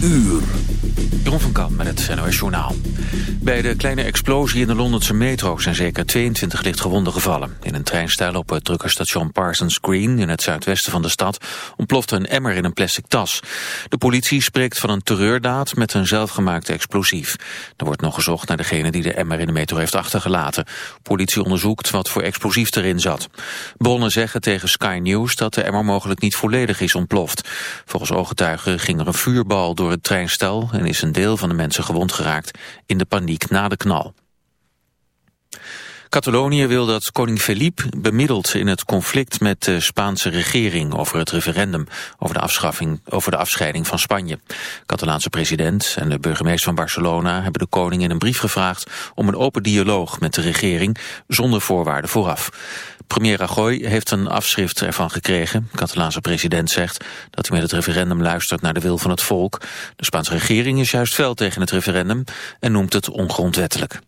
Uur. Jeroen van Kam met het NOS Journaal. Bij de kleine explosie in de Londense metro zijn zeker 22 lichtgewonden gevallen. In een treinstijl op het drukke station Parsons Green in het zuidwesten van de stad ontplofte een emmer in een plastic tas. De politie spreekt van een terreurdaad met een zelfgemaakte explosief. Er wordt nog gezocht naar degene die de emmer in de metro heeft achtergelaten. Politie onderzoekt wat voor explosief erin zat. Bronnen zeggen tegen Sky News dat de emmer mogelijk niet volledig is ontploft. Volgens ooggetuigen ging er een vuurbal door het treinstel en is een deel van de mensen gewond geraakt in de paniek na de knal. Catalonië wil dat koning Felipe bemiddelt in het conflict met de Spaanse regering over het referendum over de, afschaffing, over de afscheiding van Spanje. Catalaanse president en de burgemeester van Barcelona hebben de koning in een brief gevraagd om een open dialoog met de regering zonder voorwaarden vooraf. Premier Rajoy heeft een afschrift ervan gekregen. De Catalaanse president zegt dat hij met het referendum luistert naar de wil van het volk. De Spaanse regering is juist fel tegen het referendum en noemt het ongrondwettelijk.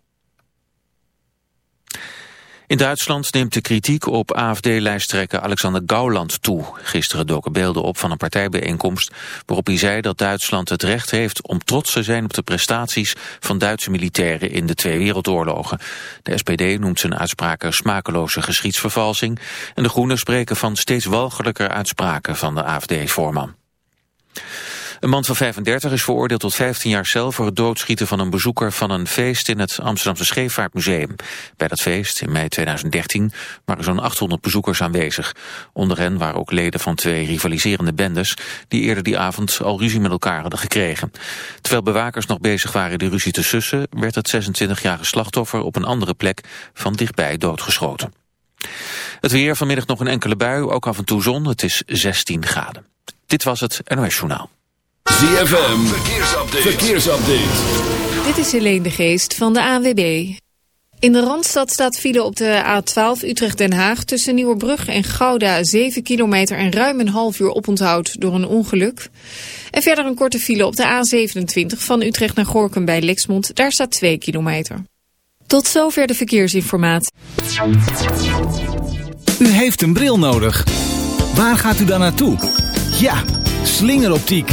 In Duitsland neemt de kritiek op AFD-lijsttrekker Alexander Gauland toe. Gisteren doken beelden op van een partijbijeenkomst waarop hij zei dat Duitsland het recht heeft om trots te zijn op de prestaties van Duitse militairen in de twee wereldoorlogen. De SPD noemt zijn uitspraken smakeloze geschiedsvervalsing en de Groenen spreken van steeds walgelijker uitspraken van de AFD-voorman. Een man van 35 is veroordeeld tot 15 jaar cel voor het doodschieten van een bezoeker van een feest in het Amsterdamse Scheepvaartmuseum. Bij dat feest, in mei 2013, waren zo'n 800 bezoekers aanwezig. Onder hen waren ook leden van twee rivaliserende bendes die eerder die avond al ruzie met elkaar hadden gekregen. Terwijl bewakers nog bezig waren de ruzie te sussen, werd het 26-jarige slachtoffer op een andere plek van dichtbij doodgeschoten. Het weer, vanmiddag nog een enkele bui, ook af en toe zon. Het is 16 graden. Dit was het NOS Journaal. ZFM, verkeersupdate. verkeersupdate. Dit is Helene de Geest van de ANWB. In de Randstad staat file op de A12 Utrecht-Den Haag... tussen Nieuwerbrug en Gouda 7 kilometer en ruim een half uur oponthoud door een ongeluk. En verder een korte file op de A27 van Utrecht naar Gorkum bij Lexmond. Daar staat 2 kilometer. Tot zover de verkeersinformatie. U heeft een bril nodig. Waar gaat u dan naartoe? Ja, slingeroptiek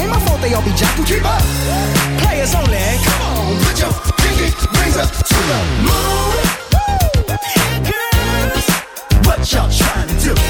ain't my fault they all be jacking. Keep up. Players only. Come on, put your pinky rings up to the moon. Woo. Girls, what y'all trying to do?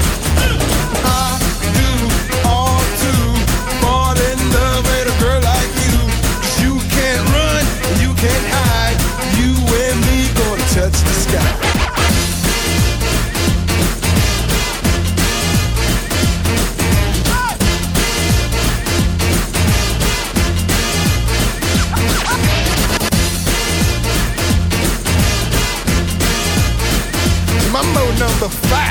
Mode number five.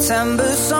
September song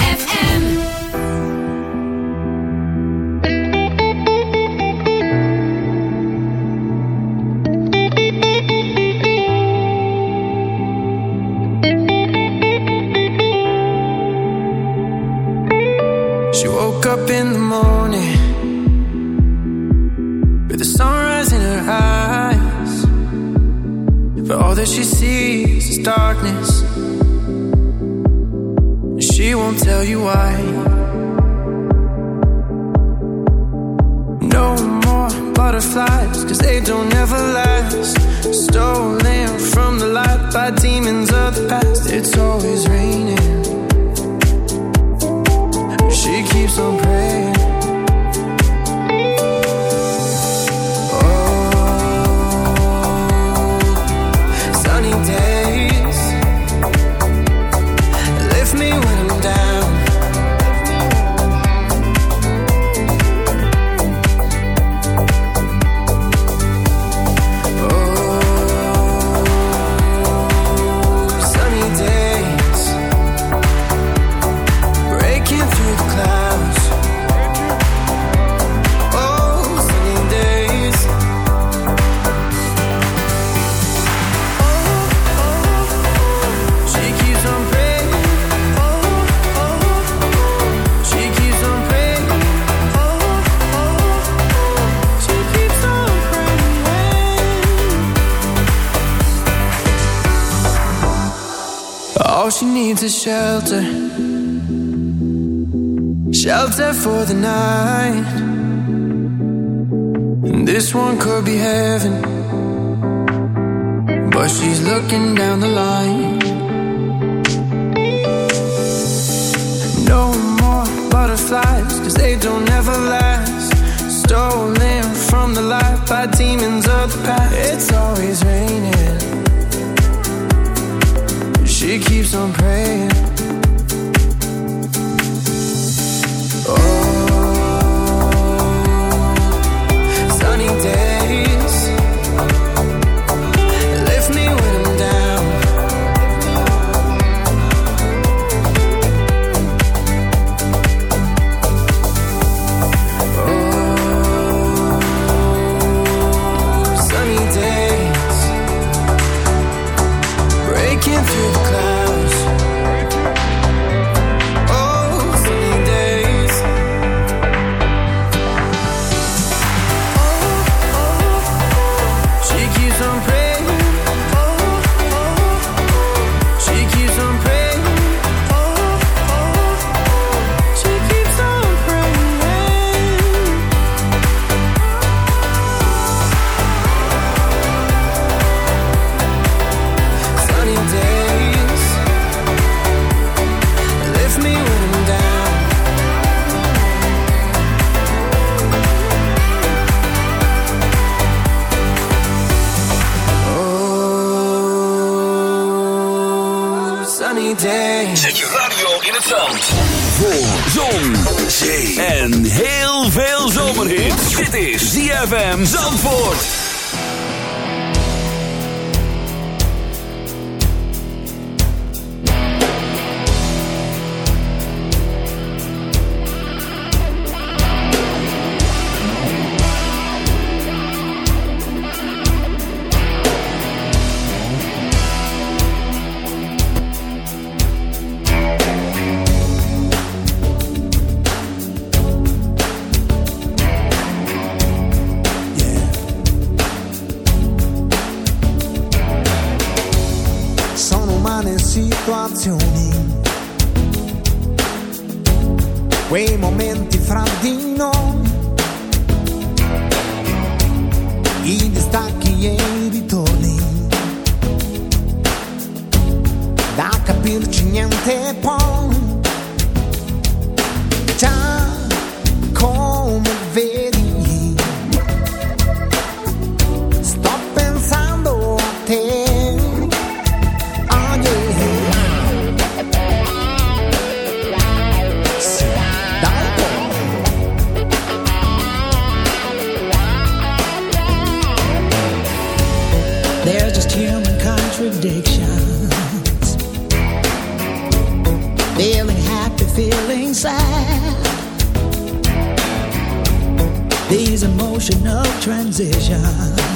transition.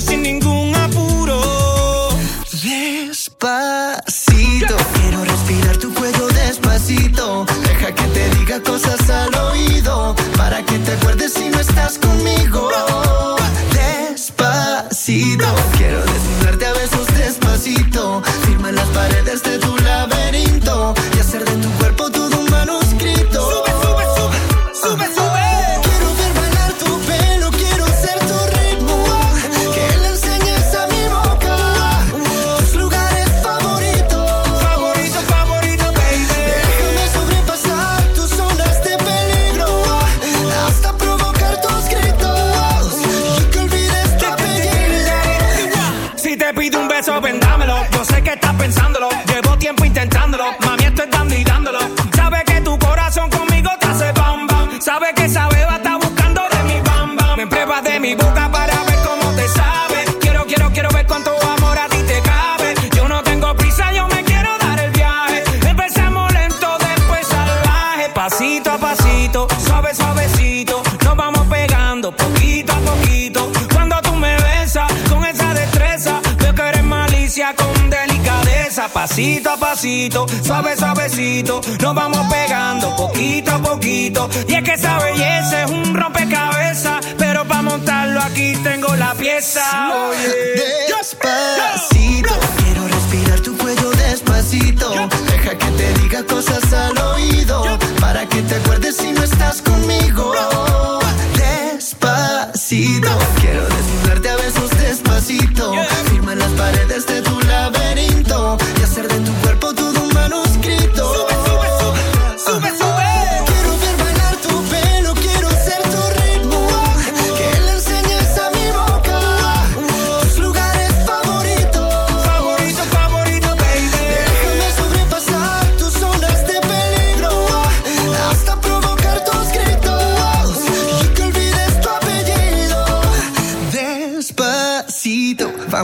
sin ningún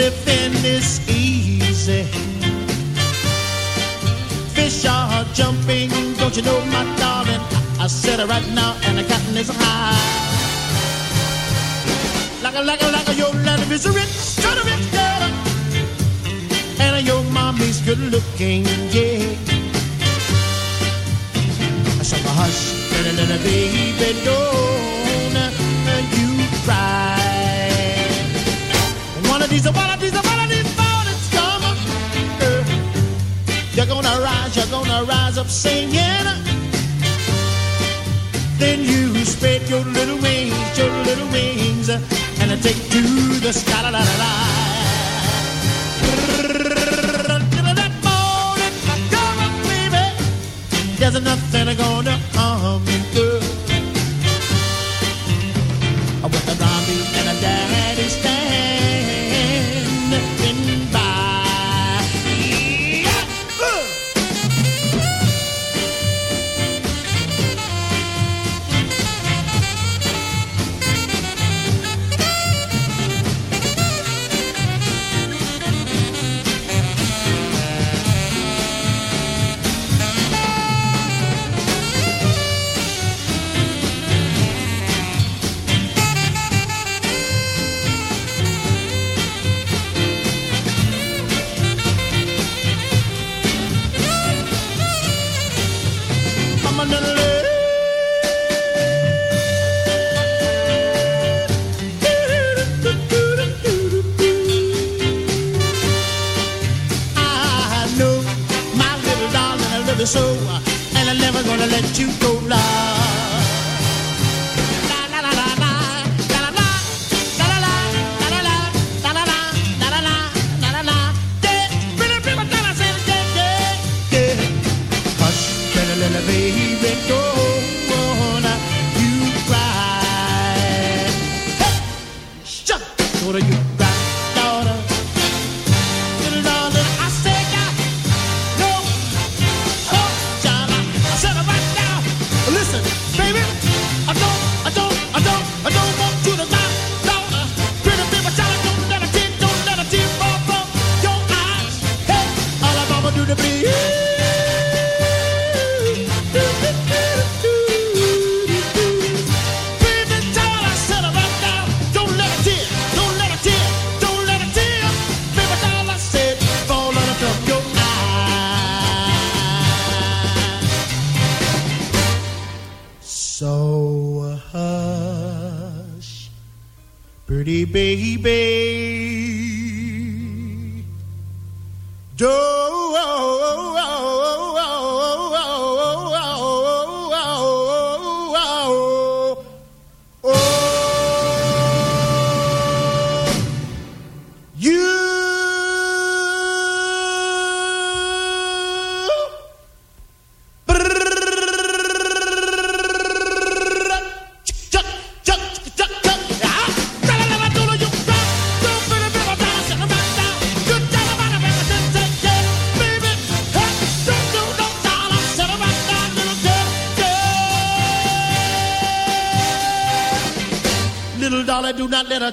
living is easy. Fish are jumping, don't you know, my darling? I, I said it right now, and the cotton is high. Like a, like a, like a, your life is a rich, kind of rich girl. And your mommy's good looking, yeah. So hush, little, little baby, don't. she's a wanna, she's a wanna, morning's coming. Girl, you're gonna rise, you're gonna rise up singing. Then you spread your little wings, your little wings, and I take to the sky. La, la, la, la. There's nothing gonna